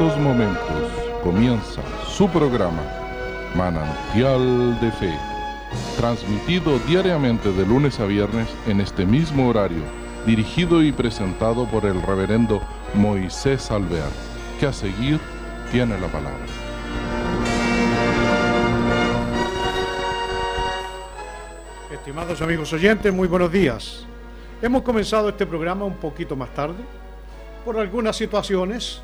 estos momentos comienza su programa Manantial de Fe, transmitido diariamente de lunes a viernes en este mismo horario, dirigido y presentado por el reverendo Moisés Alvear, que a seguir tiene la palabra. Estimados amigos oyentes, muy buenos días. Hemos comenzado este programa un poquito más tarde por algunas situaciones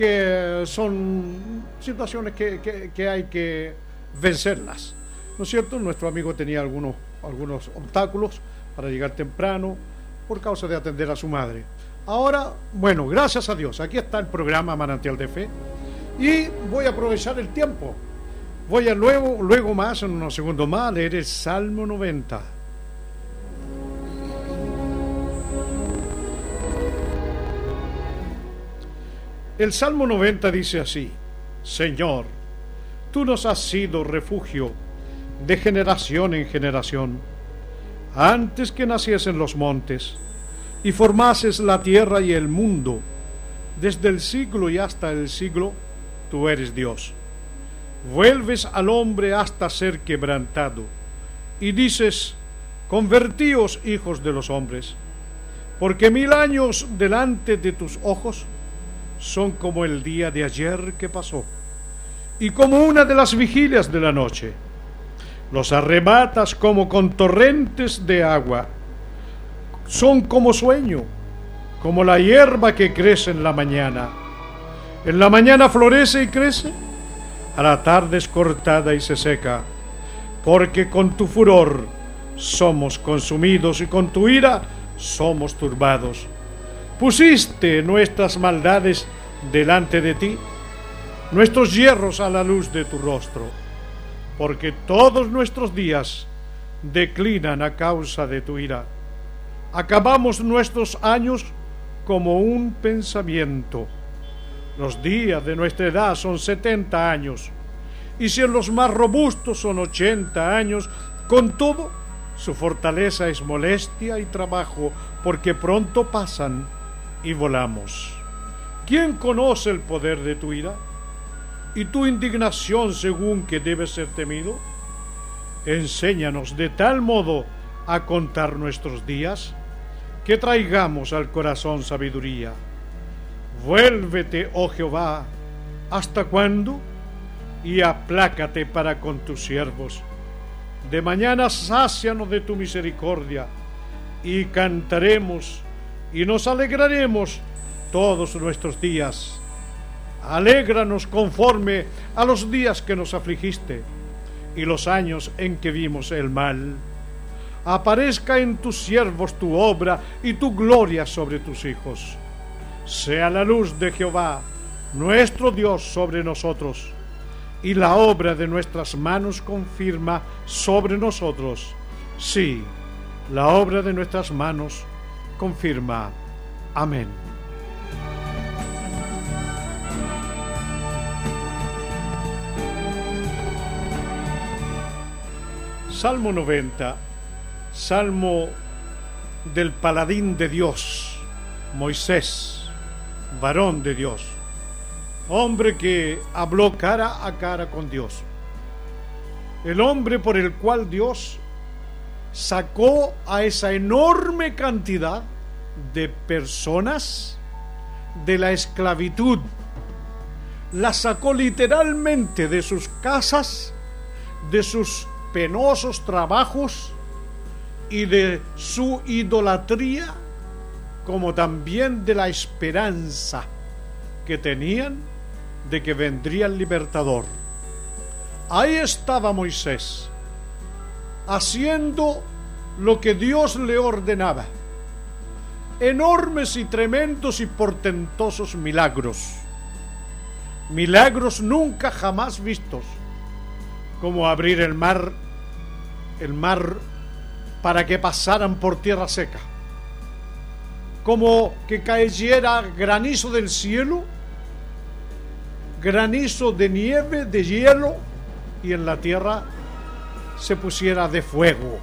que son situaciones que, hay que vencerlas. ¿No es cierto? Nuestro amigo tenía algunos, algunos obstáculos para llegar temprano por causa de atender a su madre. Ahora, bueno, gracias a Dios, aquí está el programa Manantial de Fe y voy a aprovechar el tiempo. Voy a luego, luego más, en unos segundos más, leer el Salmo 90. El Salmo 90 dice así, Señor, tú nos has sido refugio de generación en generación, antes que naciesen los montes y formases la tierra y el mundo, desde el siglo y hasta el siglo, tú eres Dios. Vuelves al hombre hasta ser quebrantado, y dices, convertíos hijos de los hombres, porque mil años delante de tus ojos son como el día de ayer que pasó y como una de las vigilias de la noche. Los arrebatas como con torrentes de agua. Son como sueño, como la hierba que crece en la mañana. En la mañana florece y crece, a la tarde es cortada y se seca, porque con tu furor somos consumidos y con tu ira somos turbados. Pusiste nuestras maldades delante de ti, nuestros hierros a la luz de tu rostro, porque todos nuestros días declinan a causa de tu ira. Acabamos nuestros años como un pensamiento. Los días de nuestra edad son setenta años, y si en los más robustos son ochenta años, con todo, su fortaleza es molestia y trabajo, porque pronto pasan y volamos. ¿Quién conoce el poder de tu ira? ¿Y tu indignación según que debe ser temido? Enséñanos de tal modo a contar nuestros días que traigamos al corazón sabiduría. Vuélvete, oh Jehová, ¿hasta cuándo? Y aplácate para con tus siervos. De mañana sácianos de tu misericordia y cantaremos y nos alegraremos todos nuestros días. Alégranos conforme a los días que nos afligiste y los años en que vimos el mal. Aparezca en tus siervos tu obra y tu gloria sobre tus hijos. Sea la luz de Jehová, nuestro Dios, sobre nosotros, y la obra de nuestras manos confirma sobre nosotros. Sí, la obra de nuestras manos confirma. Amén. Salmo 90, Salmo del paladín de Dios, Moisés, varón de Dios, hombre que habló cara a cara con Dios, el hombre por el cual Dios sacó a esa enorme cantidad de personas de la esclavitud. La sacó literalmente de sus casas, de sus penosos trabajos y de su idolatría, como también de la esperanza que tenían de que vendría el libertador. Ahí estaba Moisés haciendo lo que Dios le ordenaba. Enormes y tremendos y portentosos milagros. Milagros nunca jamás vistos, como abrir el mar, el mar para que pasaran por tierra seca, como que cayera granizo del cielo, granizo de nieve, de hielo, y en la tierra se pusiera de fuego.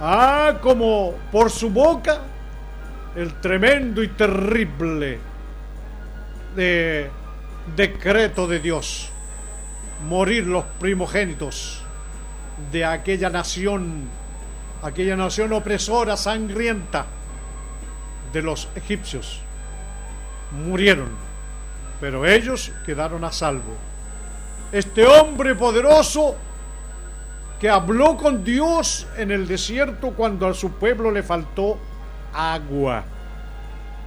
Ah, como por su boca el tremendo y terrible de decreto de Dios, morir los primogénitos de aquella nación, aquella nación opresora, sangrienta de los egipcios. Murieron, pero ellos quedaron a salvo. Este hombre poderoso que habló con Dios en el desierto cuando a su pueblo le faltó agua.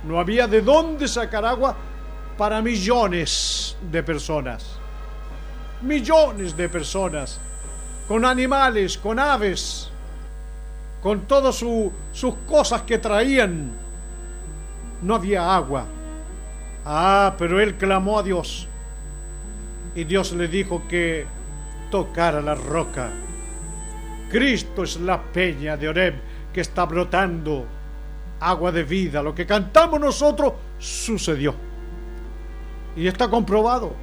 No había de dónde sacar agua para millones de personas. Millones de personas, con animales, con aves, con todas sus cosas que traían. No había agua. Ah, pero él clamó a Dios. Y Dios le dijo que tocara la roca. Cristo es la peña de Oreb que está brotando agua de vida. Lo que cantamos nosotros sucedió. Y está comprobado.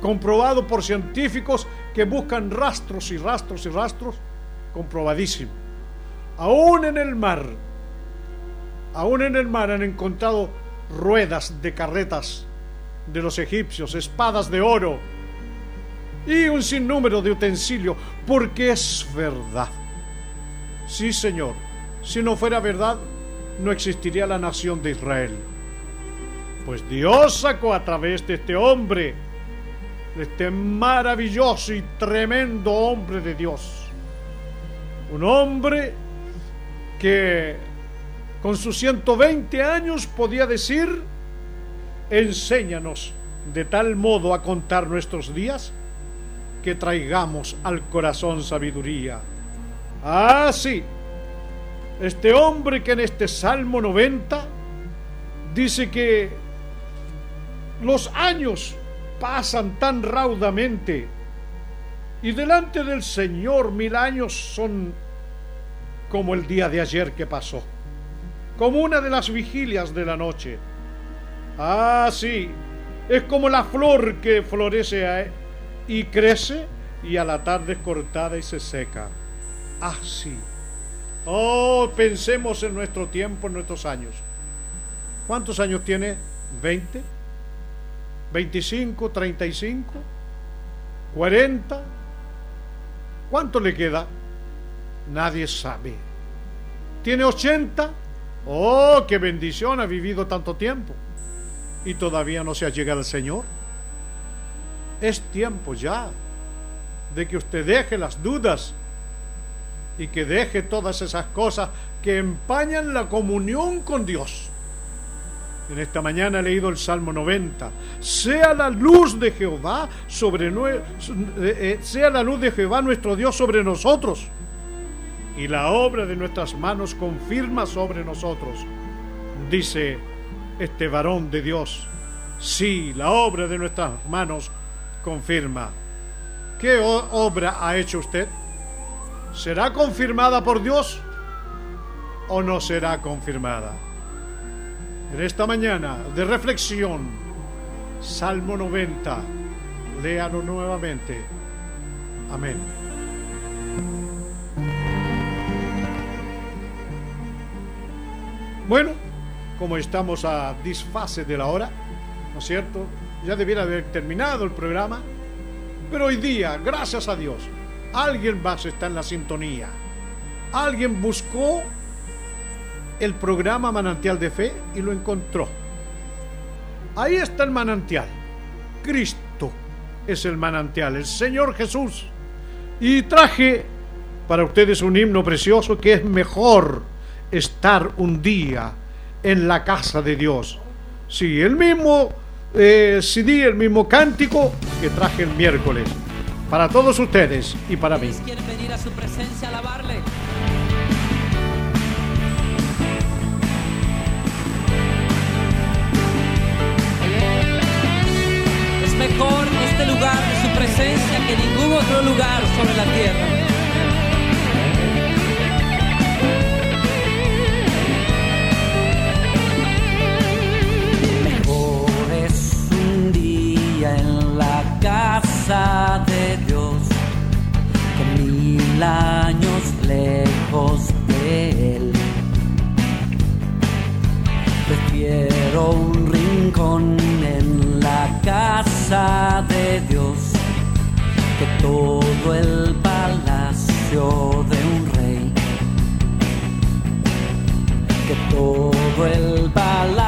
Comprobado por científicos que buscan rastros y rastros y rastros. Comprobadísimo. Aún en el mar. Aún en el mar han encontrado ruedas de carretas de los egipcios, espadas de oro y un sinnúmero de utensilios, porque es verdad. Sí, Señor, si no fuera verdad, no existiría la nación de Israel. Pues Dios sacó a través de este hombre, de este maravilloso y tremendo hombre de Dios, un hombre que con sus 120 años podía decir, enséñanos de tal modo a contar nuestros días que traigamos al corazón sabiduría. Ah, sí, este hombre que en este Salmo 90 dice que los años pasan tan raudamente y delante del Señor mil años son como el día de ayer que pasó, como una de las vigilias de la noche. Ah, sí, es como la flor que florece y crece y a la tarde es cortada y se seca. Así. Oh, pensemos en nuestro tiempo, en nuestros años. ¿Cuántos años tiene? ¿20? ¿25? ¿35? ¿40? ¿Cuánto le queda? Nadie sabe. ¿Tiene 80? Oh, qué bendición, ha vivido tanto tiempo. Y todavía no se ha llegado al Señor. Es tiempo ya de que usted deje las dudas y que deje todas esas cosas que empañan la comunión con Dios. En esta mañana he leído el Salmo 90. Sea la luz de Jehová sobre eh, eh, sea la luz de Jehová nuestro Dios sobre nosotros. Y la obra de nuestras manos confirma sobre nosotros. Dice este varón de Dios. Sí, la obra de nuestras manos confirma. ¿Qué obra ha hecho usted? ¿Será confirmada por Dios o no será confirmada? En esta mañana de reflexión, Salmo 90, léalo nuevamente. Amén. Bueno, como estamos a disfase de la hora, ¿no es cierto? Ya debiera haber terminado el programa, pero hoy día, gracias a Dios, alguien más está en la sintonía. Alguien buscó el programa Manantial de Fe y lo encontró. Ahí está el manantial. Cristo es el manantial, el Señor Jesús. Y traje para ustedes un himno precioso que es mejor estar un día en la casa de Dios. Sí, el mismo eh, CD, el mismo cántico que traje el miércoles. Para todos ustedes y para mí. ¿Quieren venir a su presencia a alabarle? Es mejor este lugar de su presencia que ningún otro lugar sobre la tierra. De Dios que mil años lejos de Él. Prefiero un rincón casa de Dios, que todo el palacio de un rey, que todo el palacio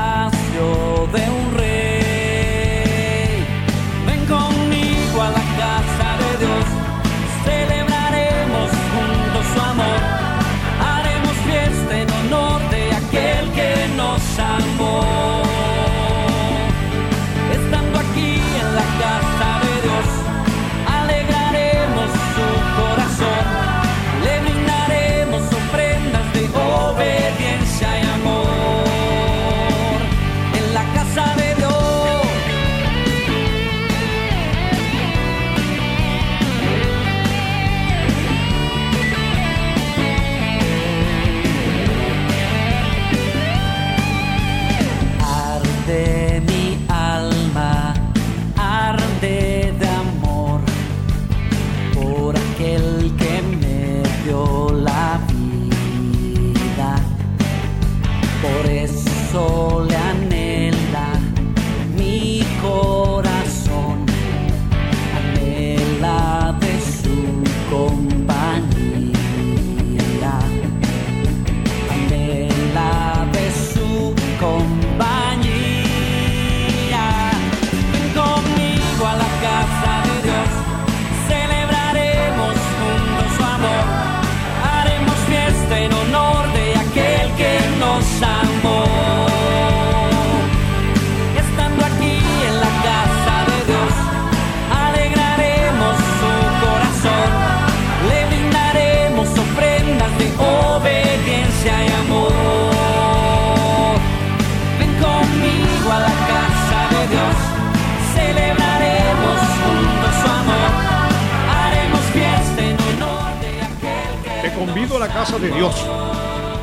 la casa de Dios,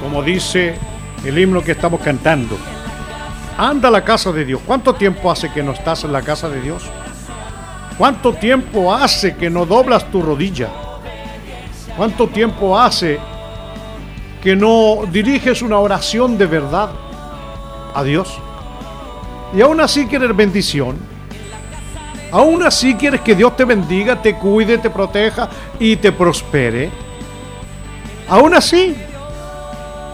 como dice el himno que estamos cantando. Anda a la casa de Dios. ¿Cuánto tiempo hace que no estás en la casa de Dios? ¿Cuánto tiempo hace que no doblas tu rodilla? ¿Cuánto tiempo hace que no diriges una oración de verdad a Dios? Y aún así quieres bendición. Aún así quieres que Dios te bendiga, te cuide, te proteja y te prospere. Aún así.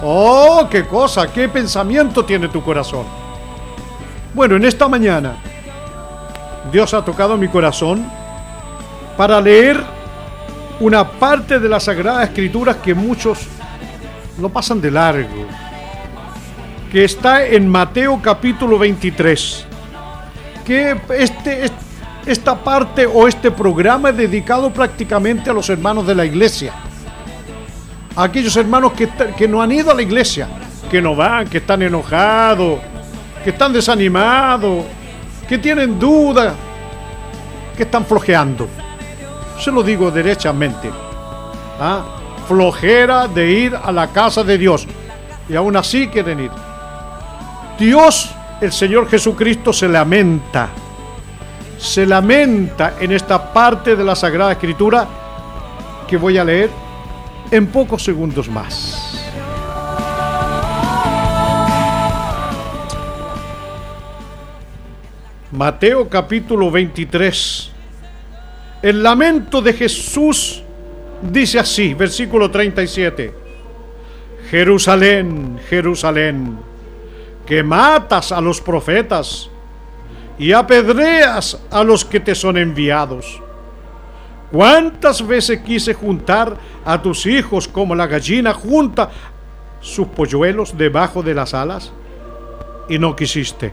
Oh, qué cosa, qué pensamiento tiene tu corazón. Bueno, en esta mañana Dios ha tocado mi corazón para leer una parte de las Sagradas Escrituras que muchos no pasan de largo, que está en Mateo capítulo 23, que este, est- esta parte o este programa es dedicado prácticamente a los hermanos de la iglesia, a aquellos hermanos que, que no han ido a la iglesia, que no van, que están enojados, que están desanimados, que tienen dudas, que están flojeando. Se lo digo derechamente. ¿ah? Flojera de ir a la casa de Dios. Y aún así quieren ir. Dios, el Señor Jesucristo, se lamenta. Se lamenta en esta parte de la Sagrada Escritura que voy a leer en pocos segundos más. Mateo capítulo 23. El lamento de Jesús dice así, versículo 37. Jerusalén, Jerusalén, que matas a los profetas y apedreas a los que te son enviados. ¿Cuántas veces quise juntar a tus hijos como la gallina junta sus polluelos debajo de las alas? Y no quisiste.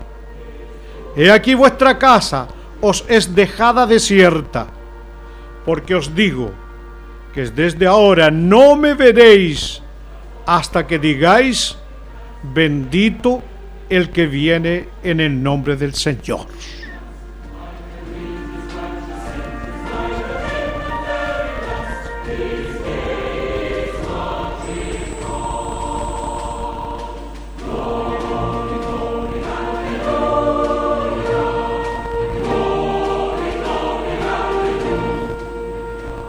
He aquí vuestra casa os es dejada desierta, porque os digo que desde ahora no me veréis hasta que digáis, bendito el que viene en el nombre del Señor.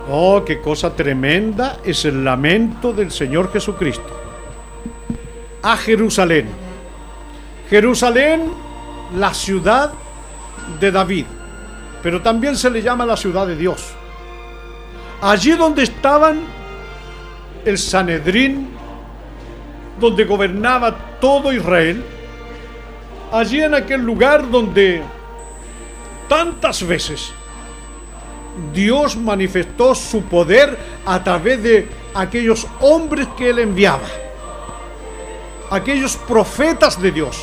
Oh, qué cosa tremenda es el lamento del Señor Jesucristo. A Jerusalén. Jerusalén, la ciudad de David. pero también se le llama la ciudad de Dios. Allí donde estaban el Sanedrín, donde gobernaba todo Israel, allí en aquel lugar donde tantas veces Dios manifestó su poder a través de aquellos hombres que él enviaba, aquellos profetas de Dios,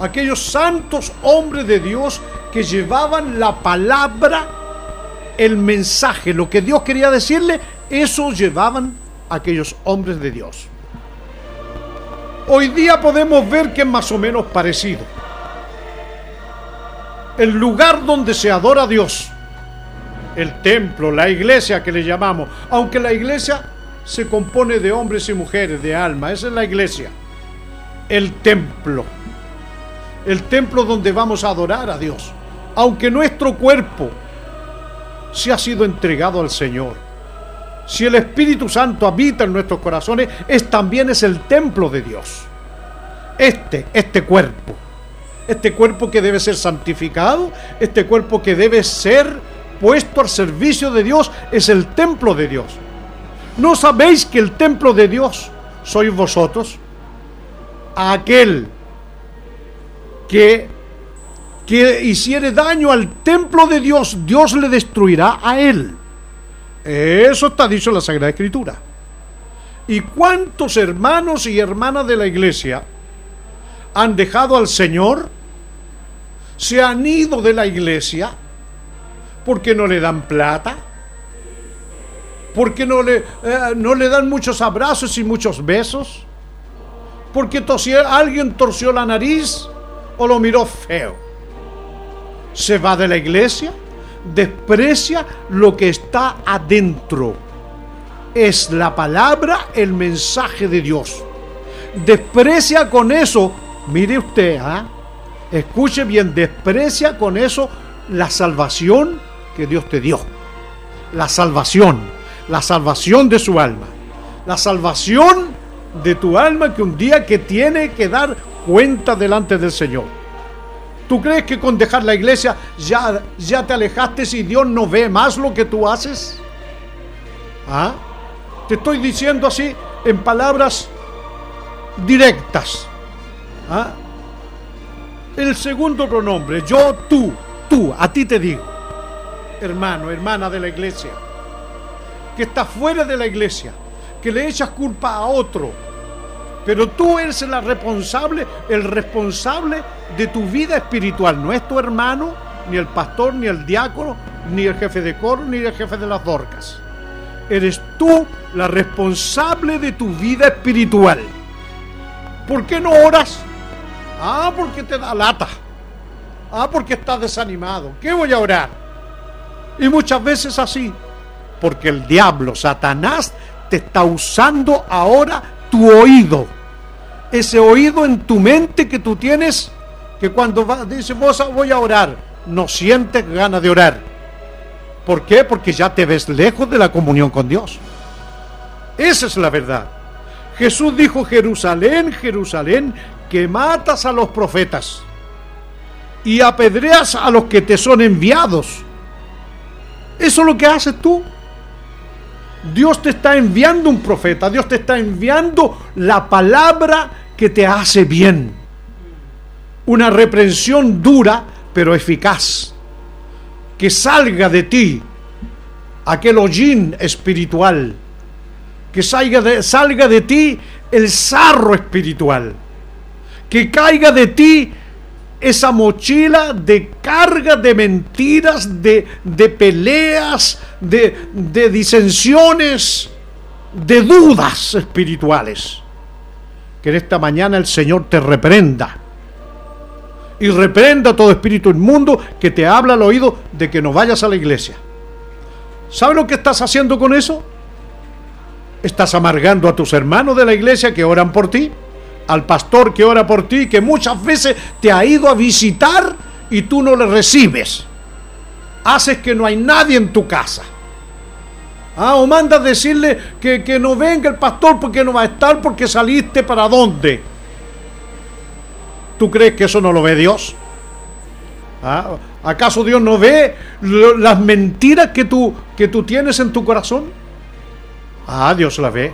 aquellos santos hombres de Dios que llevaban la palabra, el mensaje, lo que Dios quería decirle, eso llevaban aquellos hombres de Dios. Hoy día podemos ver que es más o menos parecido. El lugar donde se adora a Dios, el templo, la iglesia que le llamamos, aunque la iglesia se compone de hombres y mujeres, de alma, esa es la iglesia. El templo, el templo donde vamos a adorar a Dios, aunque nuestro cuerpo se ha sido entregado al Señor. Si el Espíritu Santo habita en nuestros corazones, es también es el templo de Dios. Este, este cuerpo, este cuerpo que debe ser santificado, este cuerpo que debe ser puesto al servicio de Dios, es el templo de Dios. ¿No sabéis que el templo de Dios sois vosotros? Aquel que, que hiciere daño al templo de Dios, Dios le destruirá a él. Eso está dicho en la Sagrada Escritura. ¿Y cuántos hermanos y hermanas de la iglesia han dejado al Señor? Se han ido de la iglesia porque no le dan plata, porque no le, eh, no le dan muchos abrazos y muchos besos, porque alguien torció la nariz o lo miró feo. Se va de la iglesia, desprecia lo que está adentro. Es la palabra, el mensaje de Dios. Desprecia con eso, mire usted, ¿ah? escuche bien, desprecia con eso la salvación que Dios te dio. La salvación, la salvación de su alma. La salvación de tu alma que un día que tiene que dar cuenta delante del Señor. ¿Tú crees que con dejar la iglesia ya, ya te alejaste y Dios no ve más lo que tú haces? ¿Ah? Te estoy diciendo así en palabras directas. ¿Ah? El segundo pronombre, yo, tú, tú, a ti te digo hermano, hermana de la iglesia, que está fuera de la iglesia, que le echas culpa a otro, pero tú eres la responsable, el responsable de tu vida espiritual, no es tu hermano, ni el pastor, ni el diácono, ni el jefe de coro, ni el jefe de las dorcas. Eres tú la responsable de tu vida espiritual. ¿Por qué no oras? Ah, porque te da lata. Ah, porque estás desanimado. ¿Qué voy a orar? Y muchas veces así, porque el diablo, Satanás, te está usando ahora tu oído. Ese oído en tu mente que tú tienes, que cuando va, dice, vos voy a orar, no sientes ganas de orar. ¿Por qué? Porque ya te ves lejos de la comunión con Dios. Esa es la verdad. Jesús dijo, Jerusalén, Jerusalén, que matas a los profetas y apedreas a los que te son enviados. Eso es lo que haces tú. Dios te está enviando un profeta, Dios te está enviando la palabra que te hace bien. Una reprensión dura, pero eficaz. Que salga de ti aquel hollín espiritual. Que salga de, salga de ti el sarro espiritual. Que caiga de ti esa mochila de carga de mentiras, de, de peleas, de, de disensiones, de dudas espirituales. Que en esta mañana el Señor te reprenda. Y reprenda todo espíritu inmundo que te habla al oído de que no vayas a la iglesia. ¿Sabes lo que estás haciendo con eso? Estás amargando a tus hermanos de la iglesia que oran por ti al pastor que ora por ti, que muchas veces te ha ido a visitar y tú no le recibes. Haces que no hay nadie en tu casa. Ah, o mandas decirle que, que no venga el pastor porque no va a estar porque saliste para dónde. ¿Tú crees que eso no lo ve Dios? Ah, ¿Acaso Dios no ve las mentiras que tú, que tú tienes en tu corazón? Ah, Dios la ve.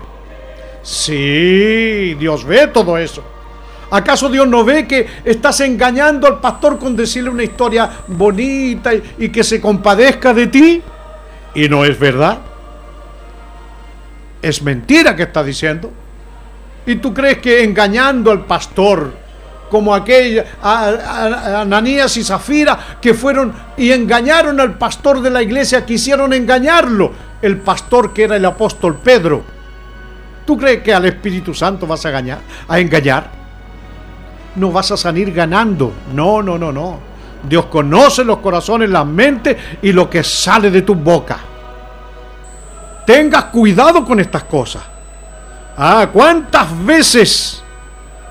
Sí, Dios ve todo eso. ¿Acaso Dios no ve que estás engañando al pastor con decirle una historia bonita y, que se compadezca de ti? Y no es verdad. Es mentira que está diciendo. ¿Y tú crees que engañando al pastor, como aquella Ananías y Zafira, que fueron y engañaron al pastor de la iglesia, quisieron engañarlo, el pastor que era el apóstol Pedro? ¿Tú crees que al Espíritu Santo vas a engañar? A engañar? No vas a salir ganando. No, no, no, no. Dios conoce los corazones, la mente y lo que sale de tu boca. Tengas cuidado con estas cosas. Ah, ¿cuántas veces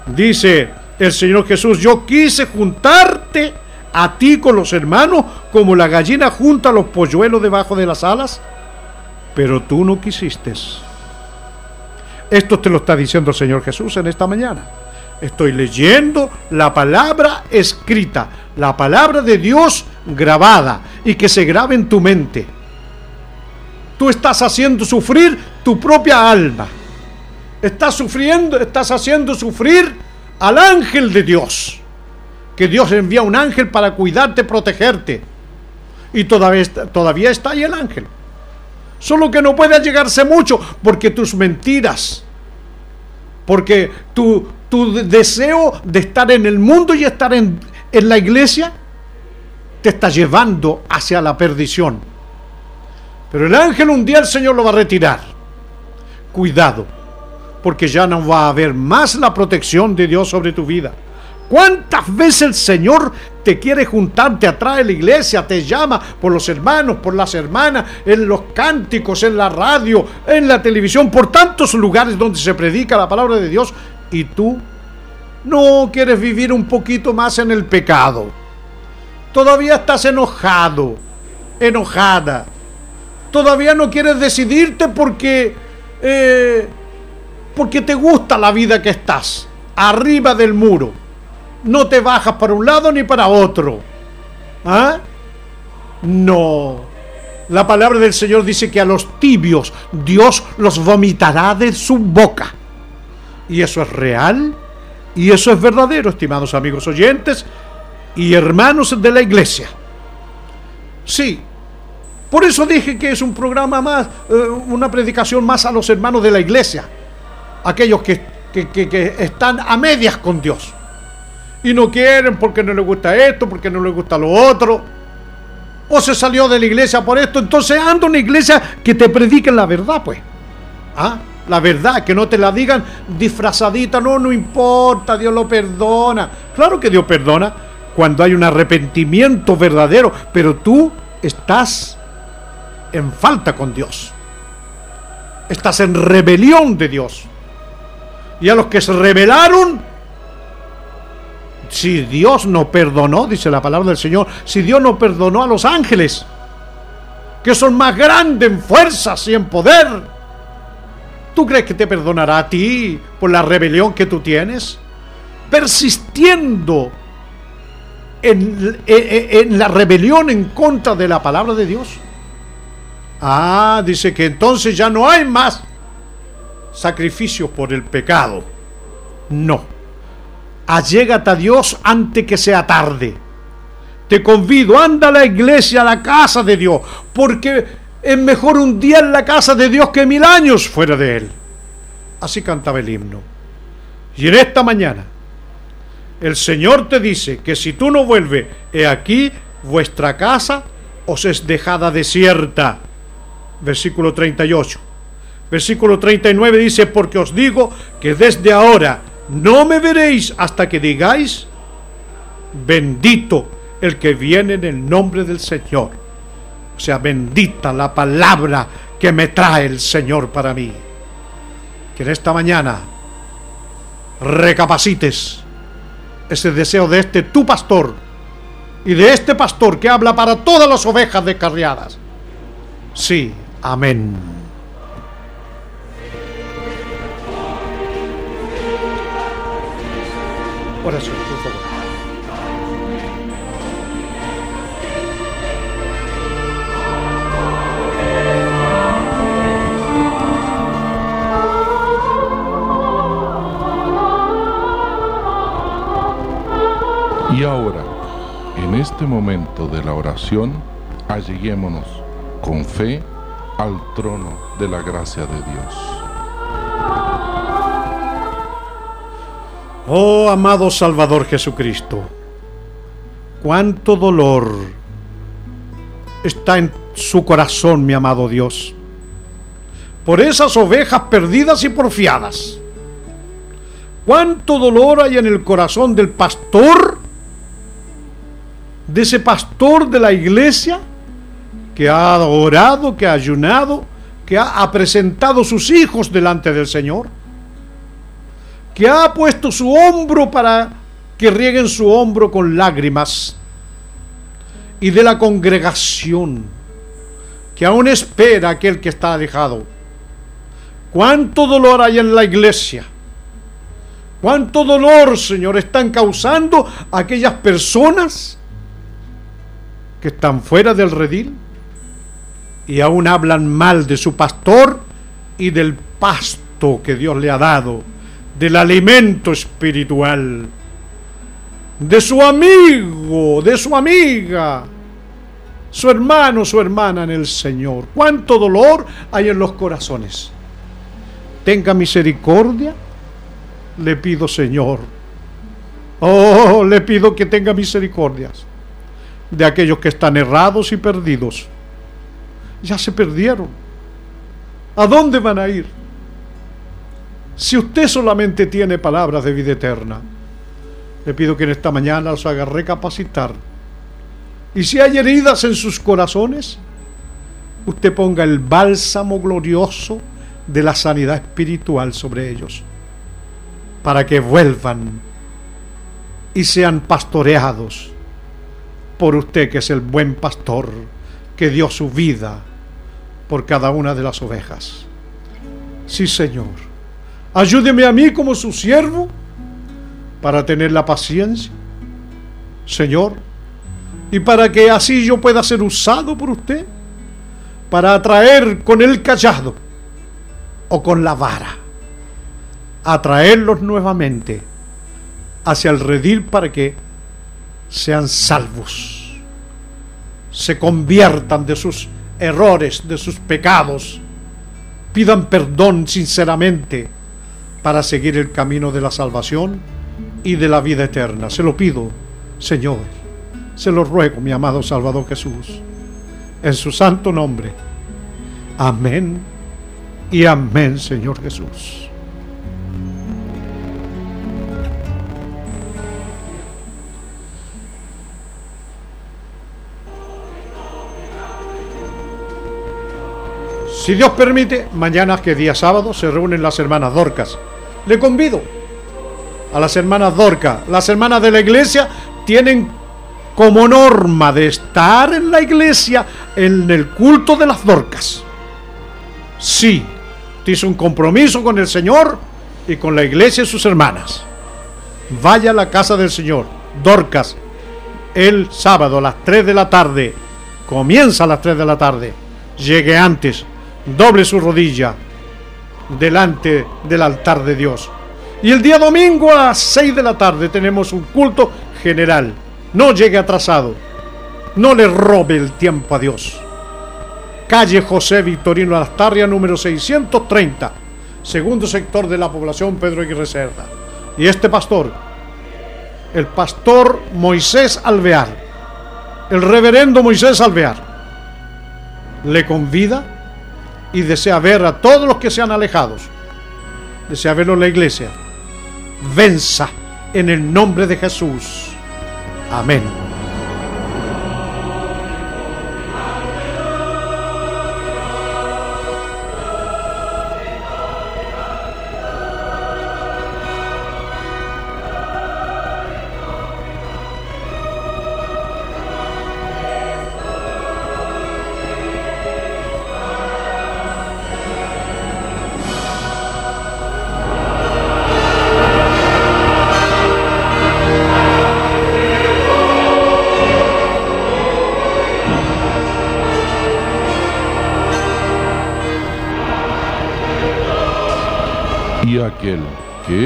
dice el Señor Jesús, yo quise juntarte a ti con los hermanos como la gallina junta los polluelos debajo de las alas? Pero tú no quisiste. Esto te lo está diciendo el Señor Jesús en esta mañana. Estoy leyendo la palabra escrita, la palabra de Dios grabada y que se grabe en tu mente. Tú estás haciendo sufrir tu propia alma. Estás sufriendo, estás haciendo sufrir al ángel de Dios. Que Dios envía un ángel para cuidarte, protegerte. Y todavía todavía está ahí el ángel. Solo que no puede llegarse mucho porque tus mentiras, porque tu, tu deseo de estar en el mundo y estar en, en la iglesia, te está llevando hacia la perdición. Pero el ángel un día el Señor lo va a retirar. Cuidado, porque ya no va a haber más la protección de Dios sobre tu vida. ¿Cuántas veces el Señor te quiere juntar, te atrae la iglesia, te llama por los hermanos, por las hermanas, en los cánticos, en la radio, en la televisión, por tantos lugares donde se predica la palabra de Dios y tú no quieres vivir un poquito más en el pecado? Todavía estás enojado, enojada. Todavía no quieres decidirte porque eh, porque te gusta la vida que estás arriba del muro no te bajas para un lado ni para otro. ¿Ah? No. La palabra del Señor dice que a los tibios Dios los vomitará de su boca. Y eso es real y eso es verdadero, estimados amigos oyentes y hermanos de la iglesia. Sí, por eso dije que es un programa más, eh, una predicación más a los hermanos de la iglesia, aquellos que, que están a medias con Dios y no quieren porque no les gusta esto, porque no les gusta lo otro. O se salió de la iglesia por esto, entonces anda una iglesia que te prediquen la verdad, pues. ¿Ah? La verdad, que no te la digan disfrazadita, no, no importa, Dios lo perdona. Claro que Dios perdona cuando hay un arrepentimiento verdadero, pero tú estás en falta con Dios. Estás en rebelión de Dios. Y a los que se rebelaron, si Dios no perdonó, dice la palabra del Señor, si Dios no perdonó a los ángeles, que son más grandes en fuerzas y en poder, ¿tú crees que te perdonará a ti por la rebelión que tú tienes? Persistiendo en, la rebelión en contra de la palabra de Dios. Ah, dice que entonces ya no hay más sacrificio por el pecado. No allégate a Dios antes que sea tarde. Te convido, anda a la iglesia, a la casa de Dios, porque es mejor un día en la casa de Dios que mil años fuera de él. Así cantaba el himno. Y en esta mañana, el Señor te dice que si tú no vuelves, he aquí vuestra casa os es dejada desierta. Versículo 38. Versículo 39 dice, porque os digo que desde ahora no me veréis hasta que digáis, bendito el que viene en el nombre del Señor. O sea, bendita la palabra que me trae el Señor para mí. Que en esta mañana recapacites ese deseo de este tu pastor y de este pastor que habla para todas las ovejas descarriadas. Sí, amén. Oración, por favor. Y ahora, en este momento de la oración, alleguémonos con fe al trono de la gracia de Dios. Oh amado Salvador Jesucristo, cuánto dolor está en su corazón, mi amado Dios, por esas ovejas perdidas y porfiadas. Cuánto dolor hay en el corazón del pastor, de ese pastor de la iglesia, que ha orado, que ha ayunado, que ha presentado sus hijos delante del Señor, que ha puesto su hombro para que rieguen su hombro con lágrimas, y de la congregación, que aún espera aquel que está alejado. Cuánto dolor hay en la iglesia Cuánto dolor, Señor, están causando aquellas personas que están fuera del redil y aún hablan mal de su pastor y del pasto que Dios le ha dado, del alimento espiritual, de su amigo, de su amiga, su hermano, su hermana en el Señor. Cuánto dolor hay en los corazones. Tenga misericordia le pido, Señor, oh, le pido que tenga misericordias de aquellos que están errados y perdidos. Ya se perdieron. ¿A dónde van a ir? Si usted solamente tiene palabras de vida eterna, le pido que en esta mañana los haga recapacitar. Y si hay heridas en sus corazones, usted ponga el bálsamo glorioso de la sanidad espiritual sobre ellos para que vuelvan y sean pastoreados por usted que es el buen pastor que dio su vida por cada una de las ovejas. Sí, Señor. Ayúdeme a mí como su siervo para tener la paciencia, Señor, y para que así yo pueda ser usado por usted para atraer con el callado o con la vara atraerlos nuevamente hacia el redil para que sean salvos, se conviertan de sus errores, de sus pecados, pidan perdón sinceramente para seguir el camino de la salvación y de la vida eterna. Se lo pido, Señor, se lo ruego, mi amado Salvador Jesús, en su santo nombre. Amén y amén, Señor Jesús. Si Dios permite, mañana que día sábado se reúnen las hermanas Dorcas. Le convido a las hermanas Dorcas. Las hermanas de la iglesia tienen como norma de estar en la iglesia en el culto de las Dorcas. Sí, hizo un compromiso con el Señor y con la iglesia y sus hermanas. Vaya a la casa del Señor, Dorcas, el sábado a las 3 de la tarde. Comienza a las 3 de la tarde. Llegue antes doble su rodilla delante del altar de Dios. Y el día domingo a las 6 de la tarde tenemos un culto general. No llegue atrasado. No le robe el tiempo a Dios. Calle José Victorino Alastarria, número 630, segundo sector de la población Pedro Aguirre Cerda. Y este pastor, el pastor Moisés Alvear, el reverendo Moisés Alvear, le convida y desea ver a todos los que sean alejados. Desea verlo en la iglesia. Venza en el nombre de Jesús. Amén.